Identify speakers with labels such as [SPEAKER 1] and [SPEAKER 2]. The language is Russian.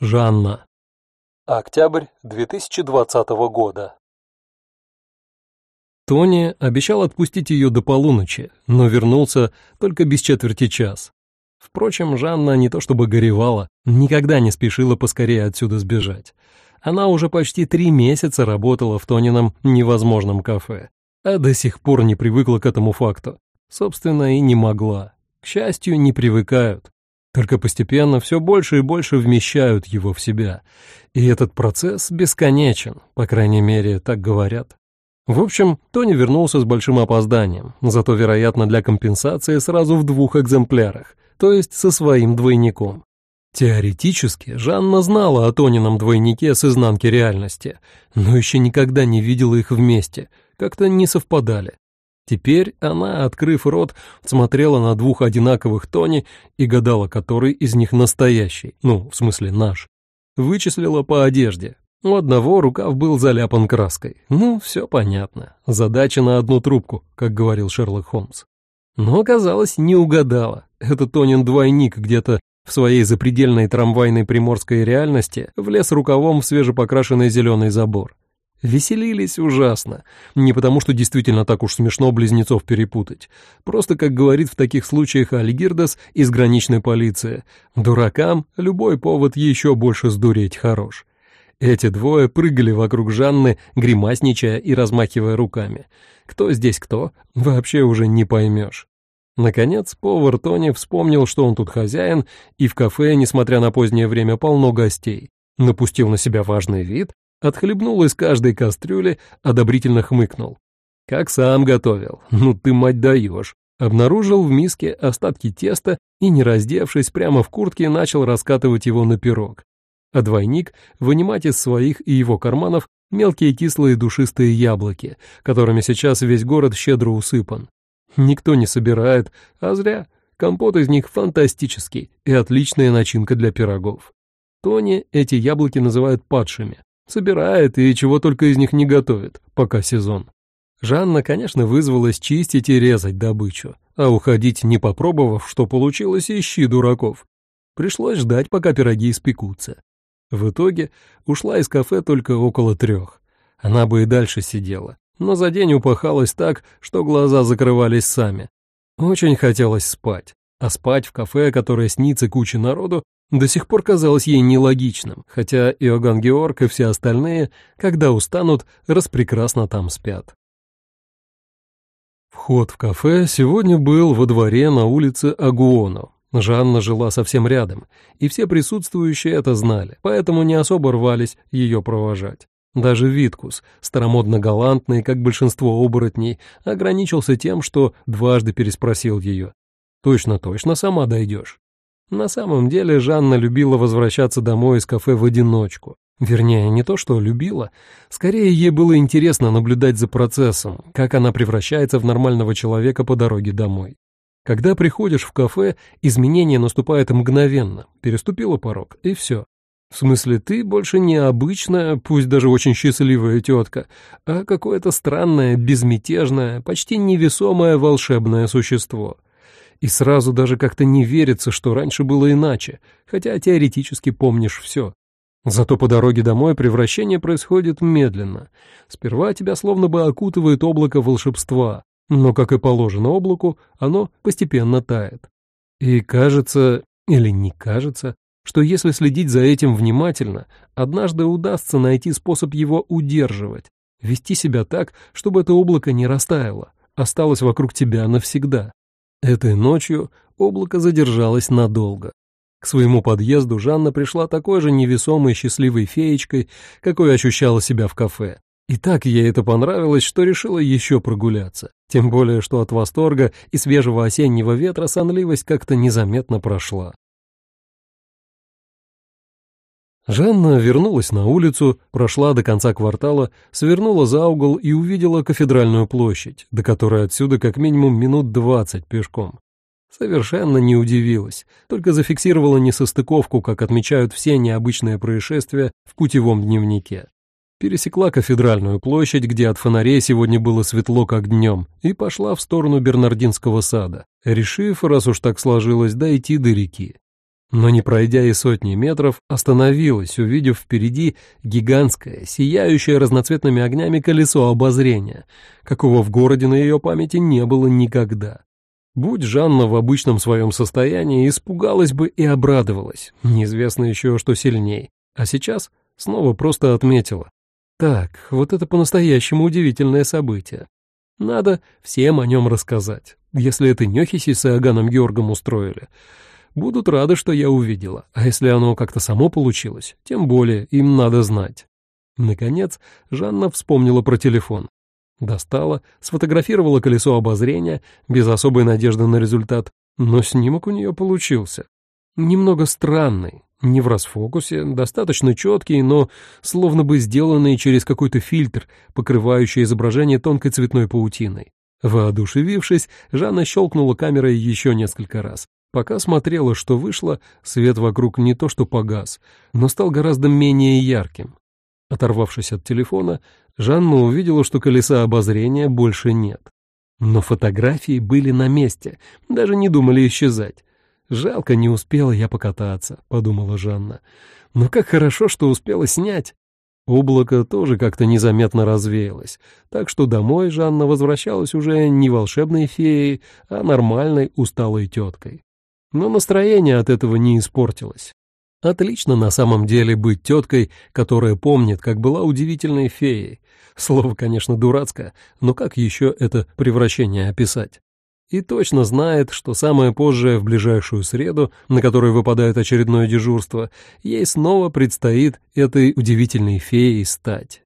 [SPEAKER 1] Жанна. Октябрь 2020 года. Тони обещал отпустить ее до полуночи, но вернулся только без четверти час. Впрочем, Жанна не то чтобы горевала, никогда не спешила поскорее отсюда сбежать. Она уже почти три месяца работала в Тонином невозможном кафе, а до сих пор не привыкла к этому факту. Собственно, и не могла. К счастью, не привыкают. Только постепенно все больше и больше вмещают его в себя. И этот процесс бесконечен, по крайней мере, так говорят. В общем, Тони вернулся с большим опозданием, зато, вероятно, для компенсации сразу в двух экземплярах, то есть со своим двойником. Теоретически, Жанна знала о Тонином двойнике с изнанки реальности, но еще никогда не видела их вместе, как-то не совпадали. Теперь она, открыв рот, смотрела на двух одинаковых Тони и гадала, который из них настоящий, ну, в смысле наш. Вычислила по одежде. У одного рукав был заляпан краской. Ну, все понятно. Задача на одну трубку, как говорил Шерлок Холмс. Но, оказалось, не угадала. Это Тонин двойник где-то в своей запредельной трамвайной приморской реальности влез рукавом в свежепокрашенный зеленый забор. Веселились ужасно. Не потому, что действительно так уж смешно близнецов перепутать. Просто, как говорит в таких случаях Альгирдас из граничной полиции, дуракам любой повод еще больше сдуреть хорош. Эти двое прыгали вокруг Жанны, гримасничая и размахивая руками. Кто здесь кто, вообще уже не поймешь. Наконец, повар Тони вспомнил, что он тут хозяин, и в кафе, несмотря на позднее время, полно гостей. Напустил на себя важный вид Отхлебнул из каждой кастрюли, одобрительно хмыкнул. «Как сам готовил. Ну ты, мать, даешь». Обнаружил в миске остатки теста и, не раздевшись, прямо в куртке начал раскатывать его на пирог. А двойник вынимать из своих и его карманов мелкие кислые душистые яблоки, которыми сейчас весь город щедро усыпан. Никто не собирает, а зря. Компот из них фантастический и отличная начинка для пирогов. Тони эти яблоки называют падшими. Собирает и чего только из них не готовит, пока сезон. Жанна, конечно, вызвалась чистить и резать добычу, а уходить, не попробовав, что получилось, ищи дураков. Пришлось ждать, пока пироги испекутся. В итоге ушла из кафе только около трех. Она бы и дальше сидела, но за день упахалась так, что глаза закрывались сами. Очень хотелось спать, а спать в кафе, которое снится куче народу, до сих пор казалось ей нелогичным, хотя Иоганн Георг и все остальные, когда устанут, распрекрасно там спят. Вход в кафе сегодня был во дворе на улице Агуоно. Жанна жила совсем рядом, и все присутствующие это знали, поэтому не особо рвались ее провожать. Даже Виткус, старомодно-галантный, как большинство оборотней, ограничился тем, что дважды переспросил ее. «Точно-точно сама дойдешь?» На самом деле Жанна любила возвращаться домой из кафе в одиночку. Вернее, не то, что любила. Скорее, ей было интересно наблюдать за процессом, как она превращается в нормального человека по дороге домой. Когда приходишь в кафе, изменение наступает мгновенно. Переступила порог, и все. В смысле, ты больше не обычная, пусть даже очень счастливая тетка, а какое-то странное, безмятежное, почти невесомое волшебное существо — и сразу даже как-то не верится, что раньше было иначе, хотя теоретически помнишь все. Зато по дороге домой превращение происходит медленно. Сперва тебя словно бы окутывает облако волшебства, но, как и положено облаку, оно постепенно тает. И кажется, или не кажется, что если следить за этим внимательно, однажды удастся найти способ его удерживать, вести себя так, чтобы это облако не растаяло, осталось вокруг тебя навсегда. Этой ночью облако задержалось надолго. К своему подъезду Жанна пришла такой же невесомой счастливой феечкой, какой ощущала себя в кафе. И так ей это понравилось, что решила еще прогуляться. Тем более, что от восторга и свежего осеннего ветра сонливость как-то незаметно прошла. Жанна вернулась на улицу, прошла до конца квартала, свернула за угол и увидела кафедральную площадь, до которой отсюда как минимум минут двадцать пешком. Совершенно не удивилась, только зафиксировала несостыковку, как отмечают все необычные происшествия в путевом дневнике. Пересекла кафедральную площадь, где от фонарей сегодня было светло, как днем, и пошла в сторону Бернардинского сада, решив, раз уж так сложилось, дойти до реки. Но, не пройдя и сотни метров, остановилась, увидев впереди гигантское, сияющее разноцветными огнями колесо обозрения, какого в городе на ее памяти не было никогда. Будь Жанна в обычном своем состоянии, испугалась бы и обрадовалась, неизвестно еще, что сильней, а сейчас снова просто отметила. Так, вот это по-настоящему удивительное событие. Надо всем о нем рассказать, если это Нехиси с Иоганном Георгом устроили. Будут рады, что я увидела, а если оно как-то само получилось, тем более им надо знать. Наконец, Жанна вспомнила про телефон. Достала, сфотографировала колесо обозрения, без особой надежды на результат, но снимок у нее получился. Немного странный, не в расфокусе, достаточно четкий, но словно бы сделанный через какой-то фильтр, покрывающий изображение тонкой цветной паутиной. Воодушевившись, Жанна щелкнула камерой еще несколько раз. Пока смотрела, что вышло, свет вокруг не то что погас, но стал гораздо менее ярким. Оторвавшись от телефона, Жанна увидела, что колеса обозрения больше нет. Но фотографии были на месте, даже не думали исчезать. «Жалко, не успела я покататься», — подумала Жанна. «Но как хорошо, что успела снять». Облако тоже как-то незаметно развеялось, так что домой Жанна возвращалась уже не волшебной феей, а нормальной усталой теткой. Но настроение от этого не испортилось. Отлично на самом деле быть теткой, которая помнит, как была удивительной феей. Слово, конечно, дурацкое, но как еще это превращение описать? И точно знает, что самое позже, в ближайшую среду, на которой выпадает очередное дежурство, ей снова предстоит этой удивительной феей стать.